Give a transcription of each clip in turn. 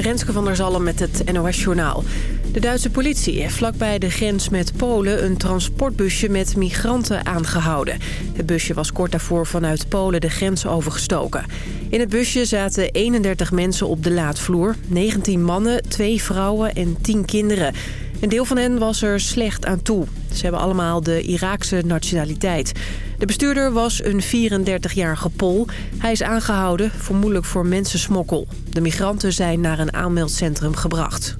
Renske van der Zalm met het NOS Journaal. De Duitse politie heeft vlakbij de grens met Polen een transportbusje met migranten aangehouden. Het busje was kort daarvoor vanuit Polen de grens overgestoken. In het busje zaten 31 mensen op de laadvloer. 19 mannen, 2 vrouwen en 10 kinderen. Een deel van hen was er slecht aan toe. Ze hebben allemaal de Iraakse nationaliteit. De bestuurder was een 34-jarige Pol. Hij is aangehouden, vermoedelijk voor mensensmokkel. De migranten zijn naar een aanmeldcentrum gebracht.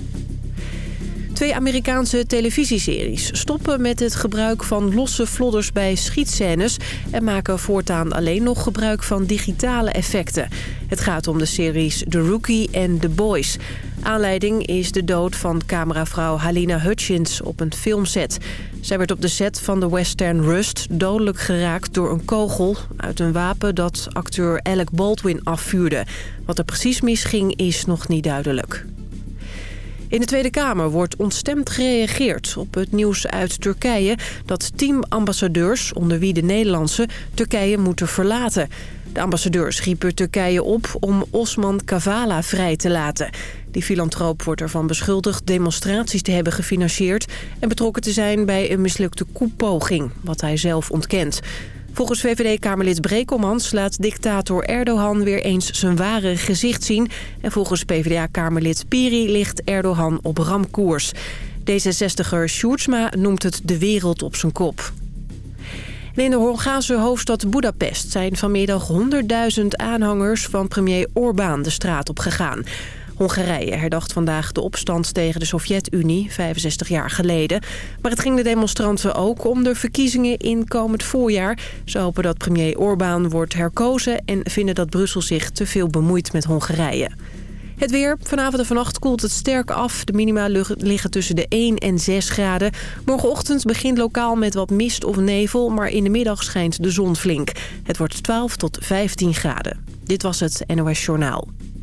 Twee Amerikaanse televisieseries stoppen met het gebruik van losse vlodders bij schietscènes... en maken voortaan alleen nog gebruik van digitale effecten. Het gaat om de series The Rookie en The Boys. Aanleiding is de dood van cameravrouw Halina Hutchins op een filmset. Zij werd op de set van de western Rust dodelijk geraakt door een kogel... uit een wapen dat acteur Alec Baldwin afvuurde. Wat er precies misging is nog niet duidelijk. In de Tweede Kamer wordt ontstemd gereageerd op het nieuws uit Turkije... dat tien ambassadeurs, onder wie de Nederlandse, Turkije moeten verlaten. De ambassadeurs riepen Turkije op om Osman Kavala vrij te laten. Die filantroop wordt ervan beschuldigd demonstraties te hebben gefinancierd... en betrokken te zijn bij een mislukte koepoging, wat hij zelf ontkent. Volgens VVD-Kamerlid Brekelmans laat dictator Erdogan weer eens zijn ware gezicht zien. En volgens PvdA-Kamerlid Piri ligt Erdogan op ramkoers. D66er Sjoerdsma noemt het de wereld op zijn kop. in de Hongaarse hoofdstad Budapest zijn vanmiddag 100.000 aanhangers van premier Orbán de straat op gegaan. Hongarije herdacht vandaag de opstand tegen de Sovjet-Unie, 65 jaar geleden. Maar het ging de demonstranten ook om de verkiezingen in komend voorjaar. Ze hopen dat premier Orbán wordt herkozen en vinden dat Brussel zich te veel bemoeit met Hongarije. Het weer. Vanavond en vannacht koelt het sterk af. De minima liggen tussen de 1 en 6 graden. Morgenochtend begint lokaal met wat mist of nevel... maar in de middag schijnt de zon flink. Het wordt 12 tot 15 graden. Dit was het NOS Journaal.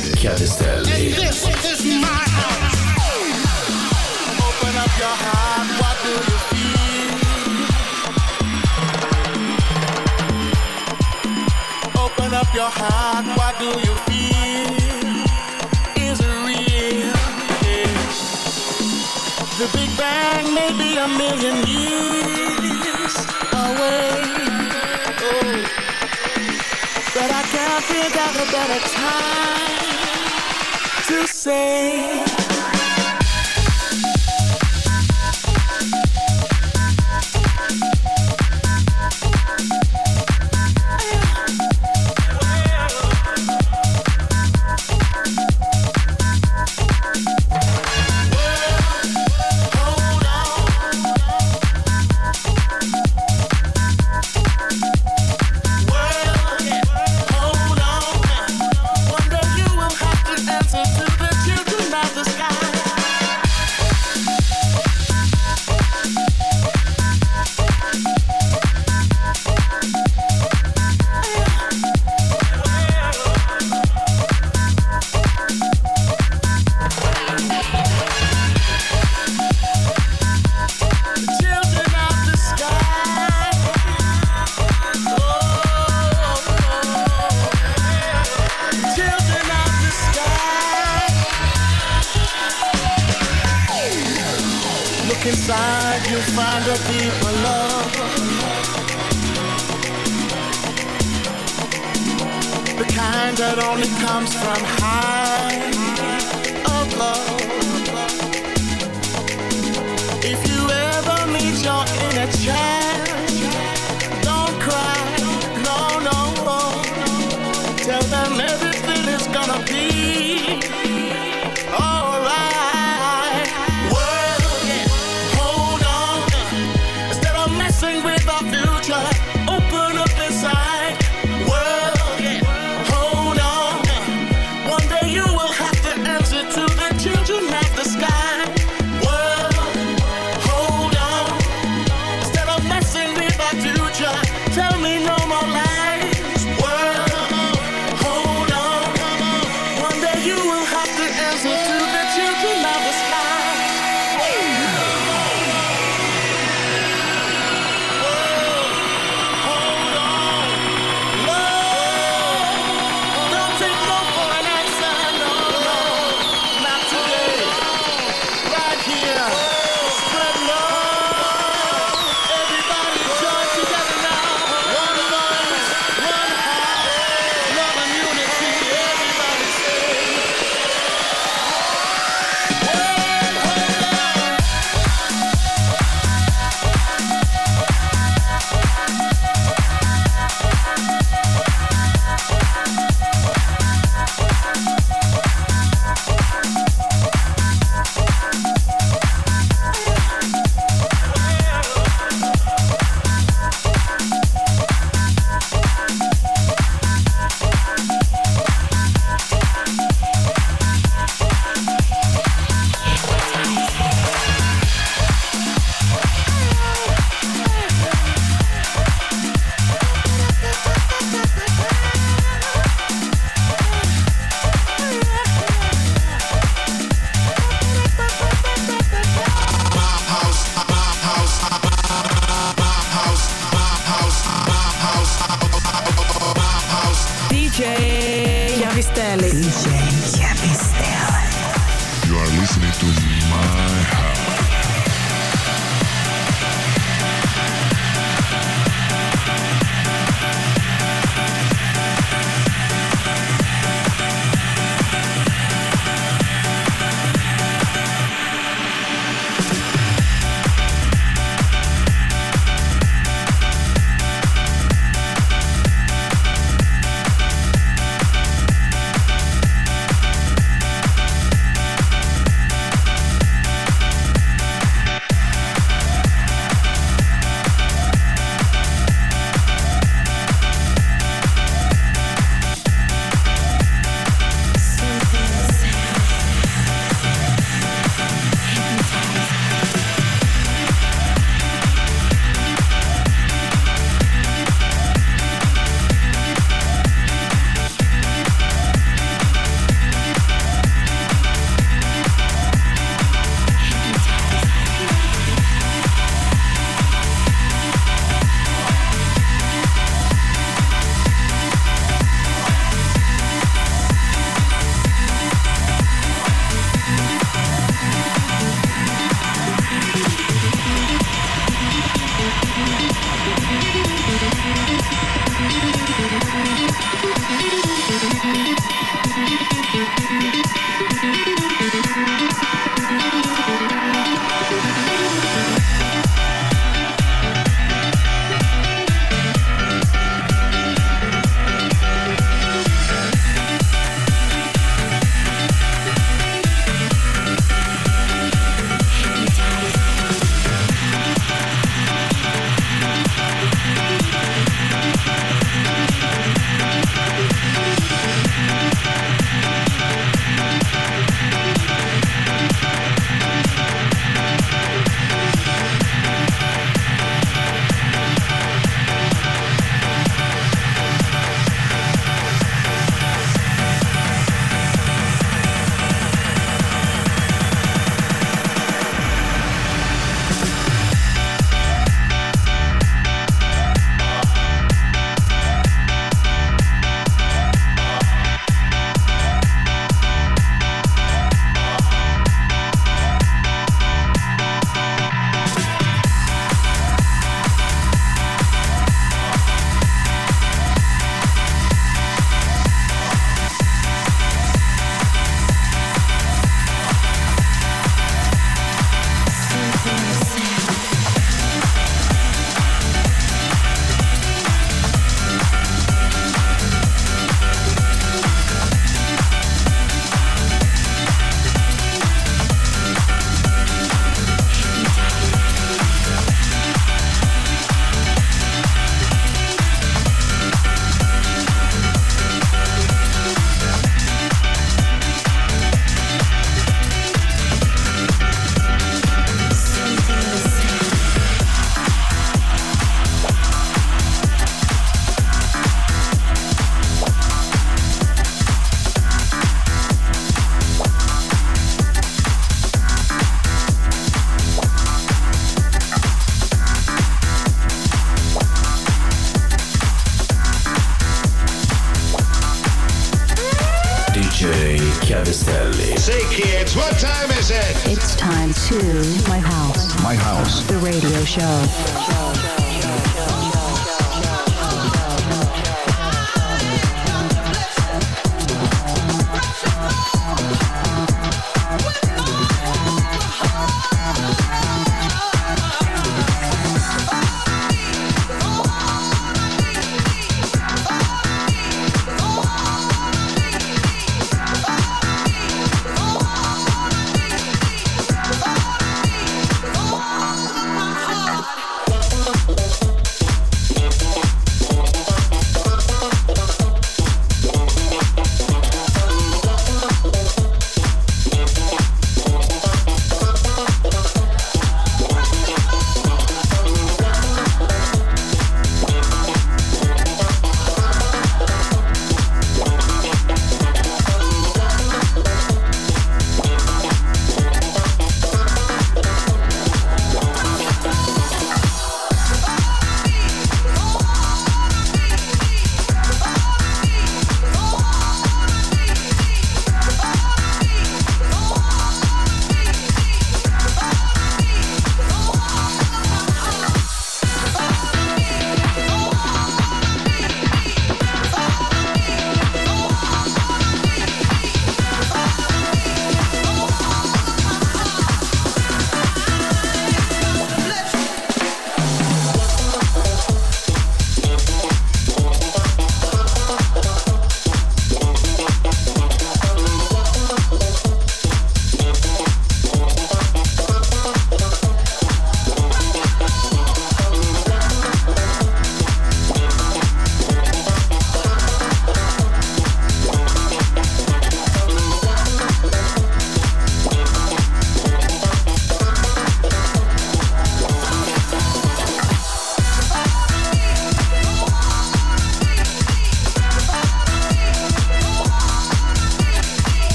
This is my house. Open up your heart, what do you feel? Open up your heart, what do you feel? Is it real? The Big Bang may be a million years away. Oh. But I can't think of a better time to say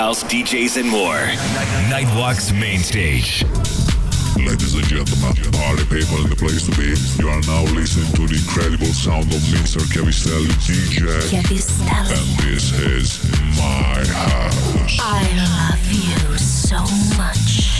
house, DJs, and more. Nightwalk's main stage. Ladies and gentlemen, party people in the place to be. You are now listening to the incredible sound of Mr. Cavistelli DJ. Cavistelli. And this is my house. I love you so much.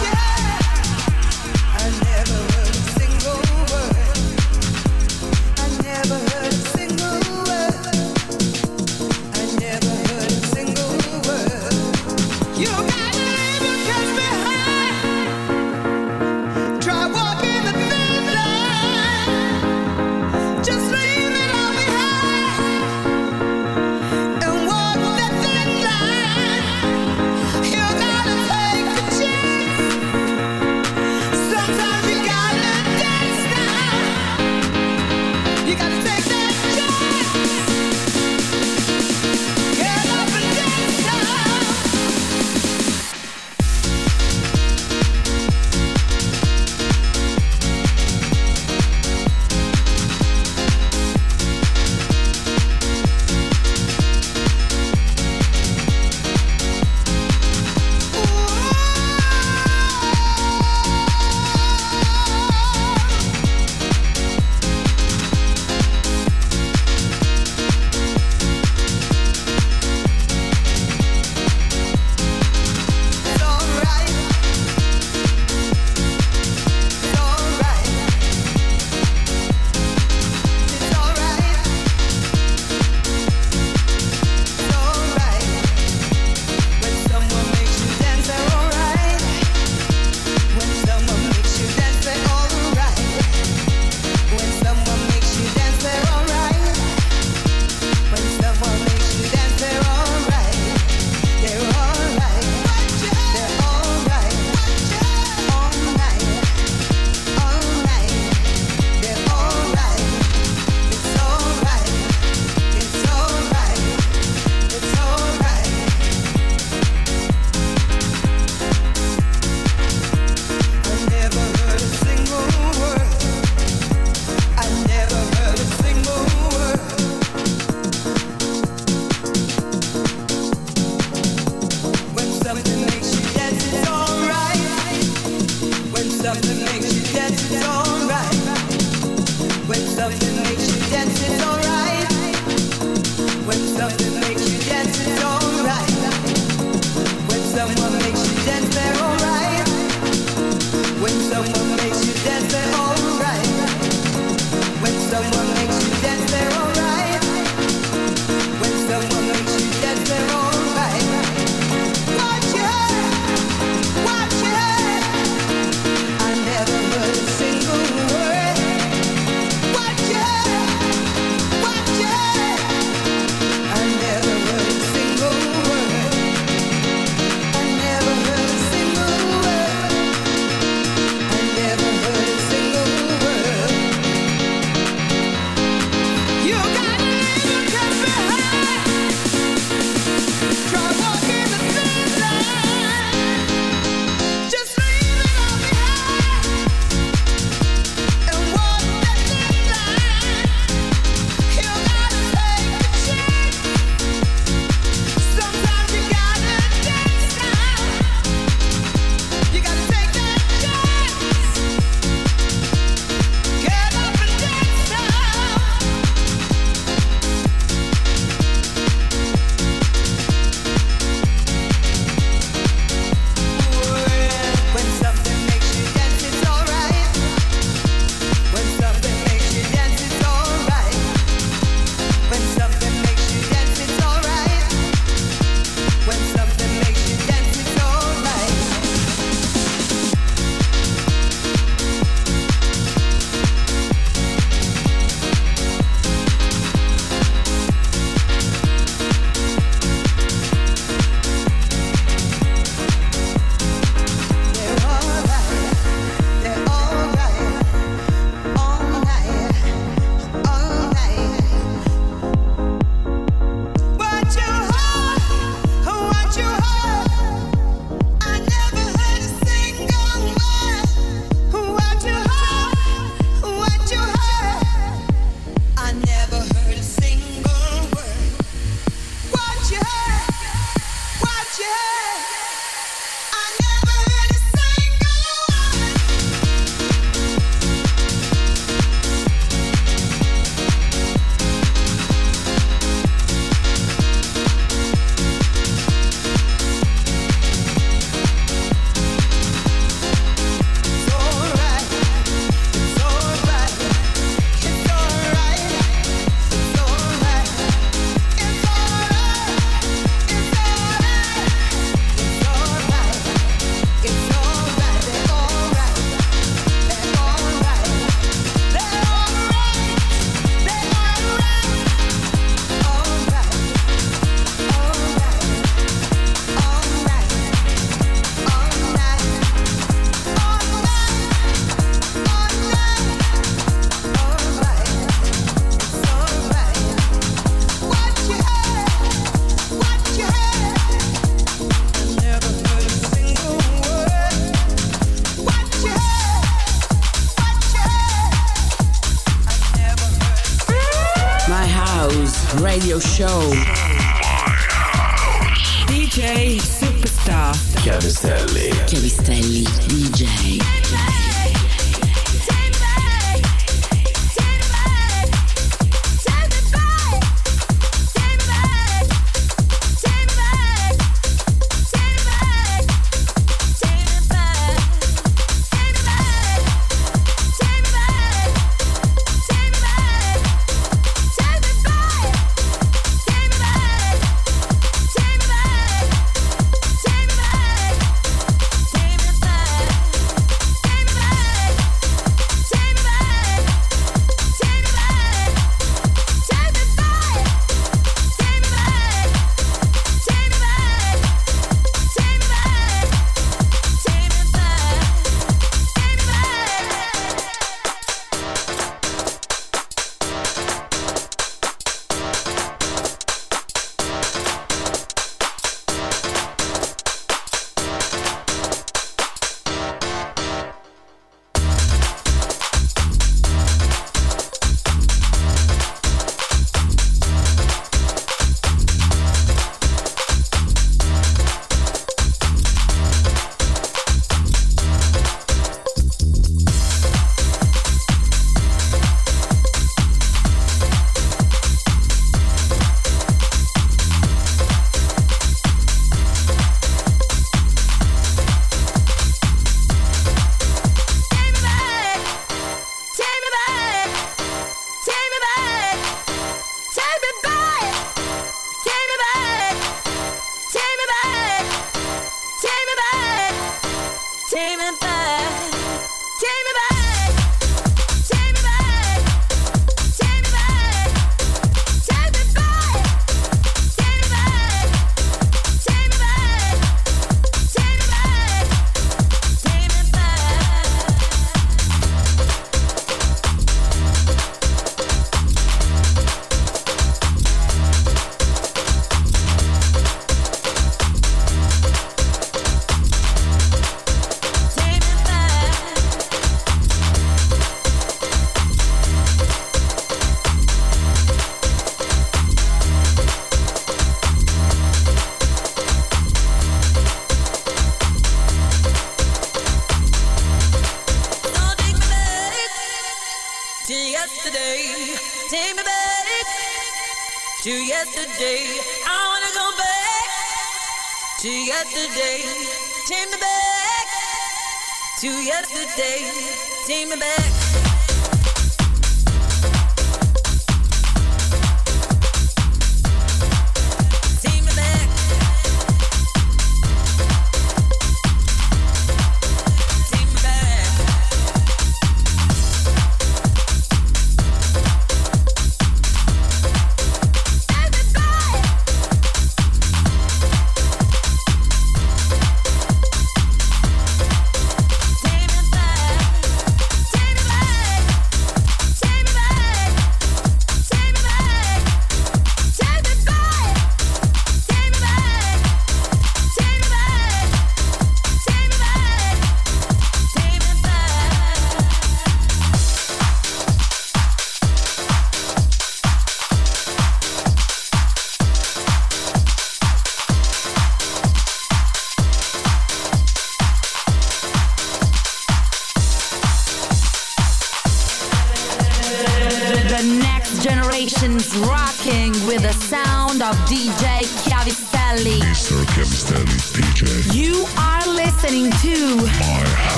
Yeah.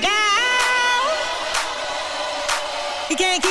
Down. You can't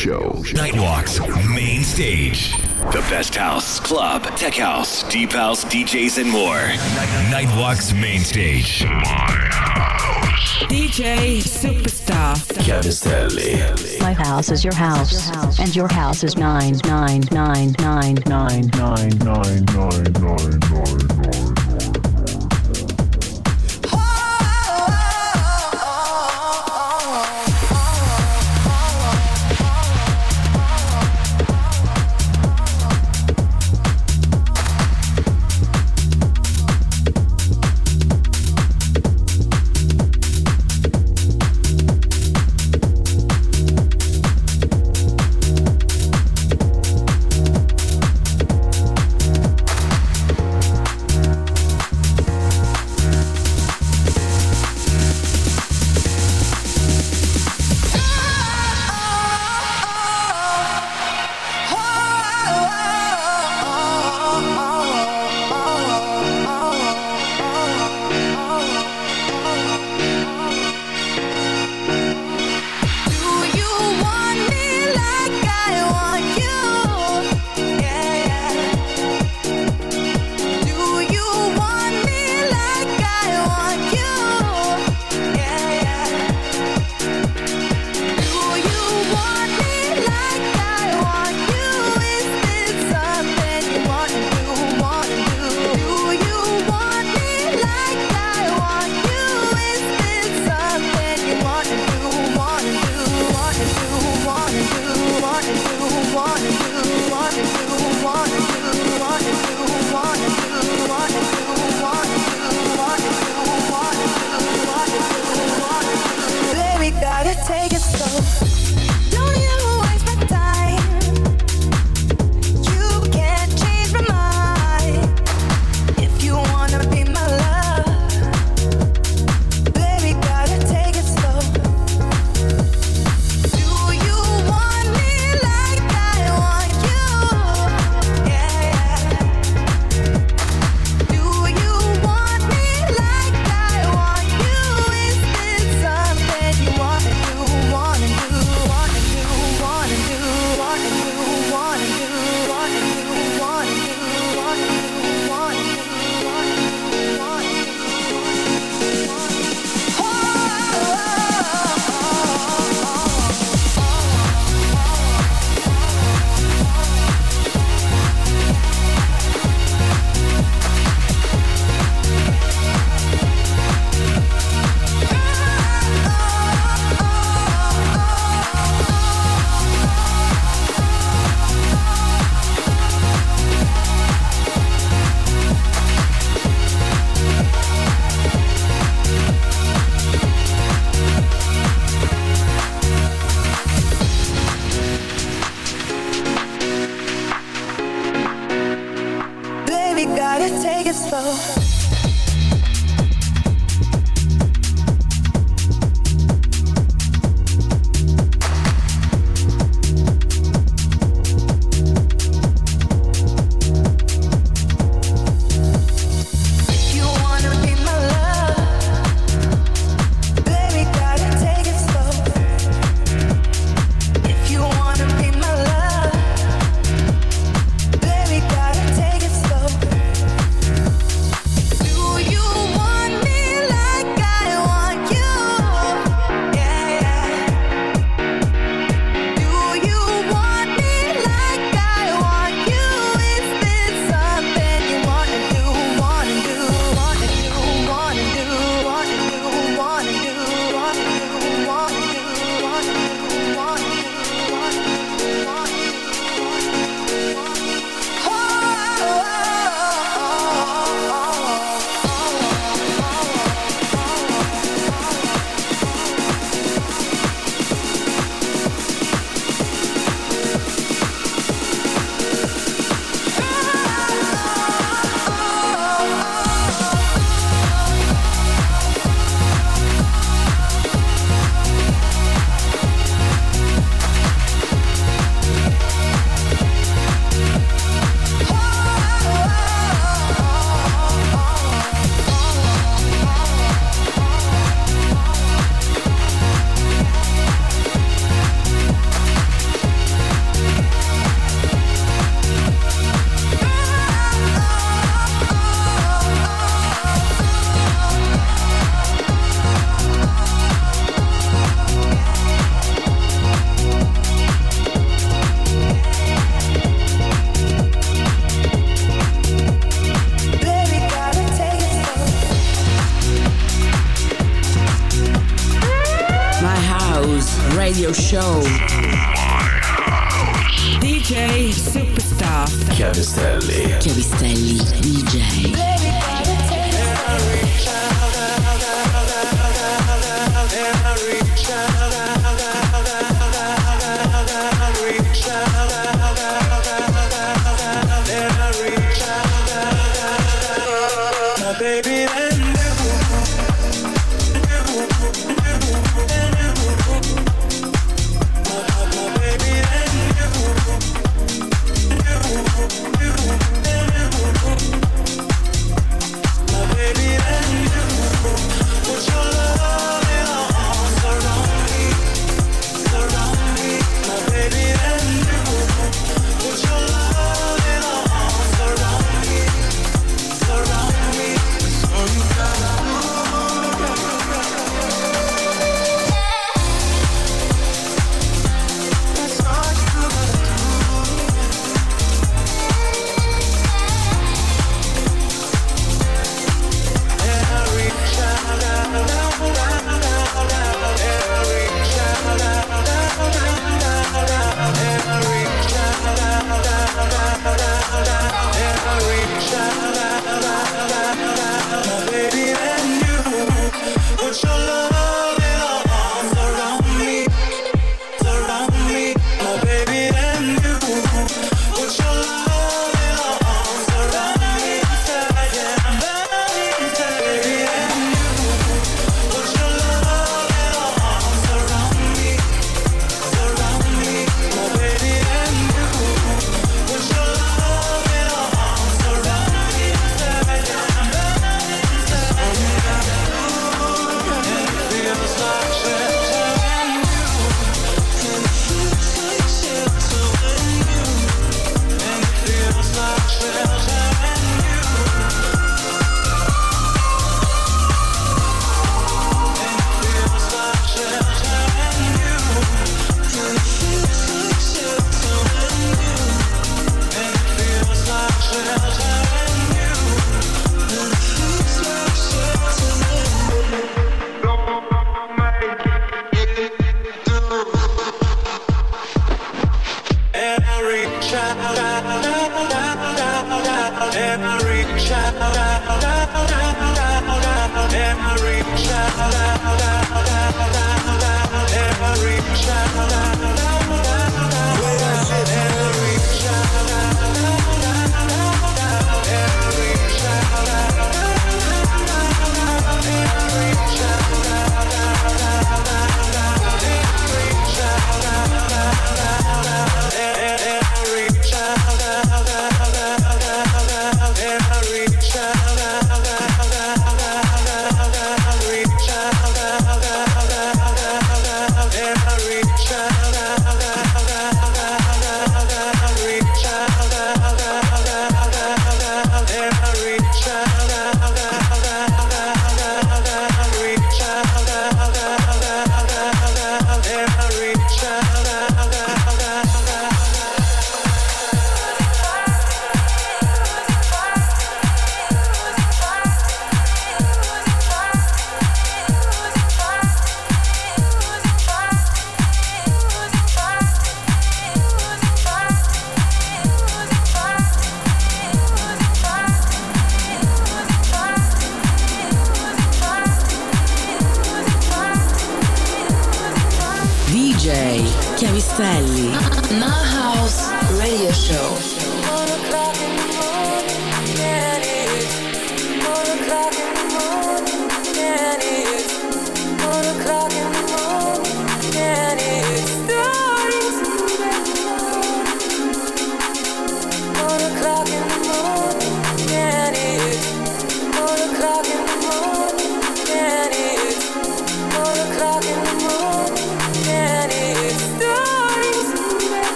show. Nightwalk's main stage. The best house, club, tech house, deep house, DJs, and more. Nightwalk's main stage. DJ Superstar. Chiavistelli. My house is your house, and your house is nine nine nine nine nine nine nine nine nine nine.